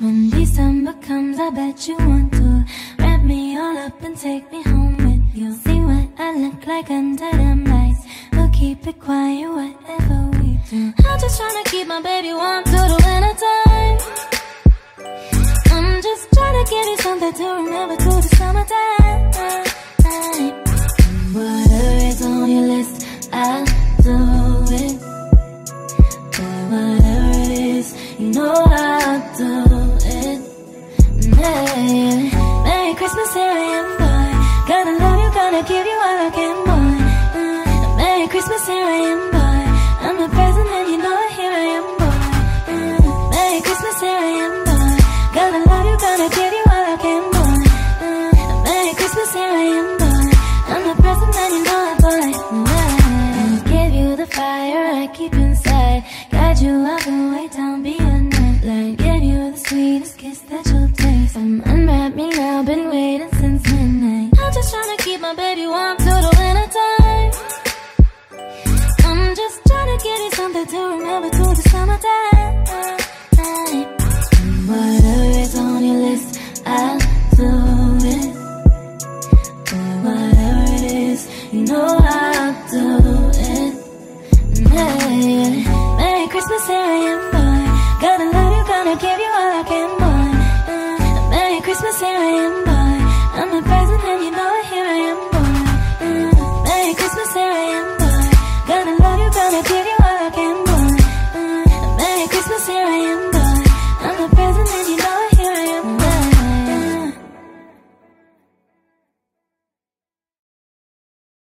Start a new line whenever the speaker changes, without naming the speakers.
When December comes, I bet you want to wrap me all up and take me home with you. See what I look like under the lights. We'll keep it quiet, whatever we do. I'm just trying to keep my baby warm through the winter time. I'm just trying to give you something to remember through the summertime. Whatever is on your list, I'll do Merry Christmas, here I am, boy. Gonna love you, gonna give you all I can, boy. Uh, Merry Christmas, here I am, boy. I'm the present and you know it, here I am, boy. Uh, Merry Christmas, here I am, boy. Gonna love you, gonna give you all I can, boy. Uh, Merry Christmas, here I am, boy. I'm the present and you know it, boy. Uh, give you the fire I keep inside. Guide you all the way down, be a nightlight. Give you the sweetest kiss that you'll some unwrap me now, been waiting since midnight. I'm just trying to keep my baby warm through the winter time. I'm just trying to get you something to remember through the summertime. And Whatever is on your list, I'll do it. But whatever it is, you know I'll do it. Merry, Merry Christmas, here I am, boy. Gonna love you, gonna give you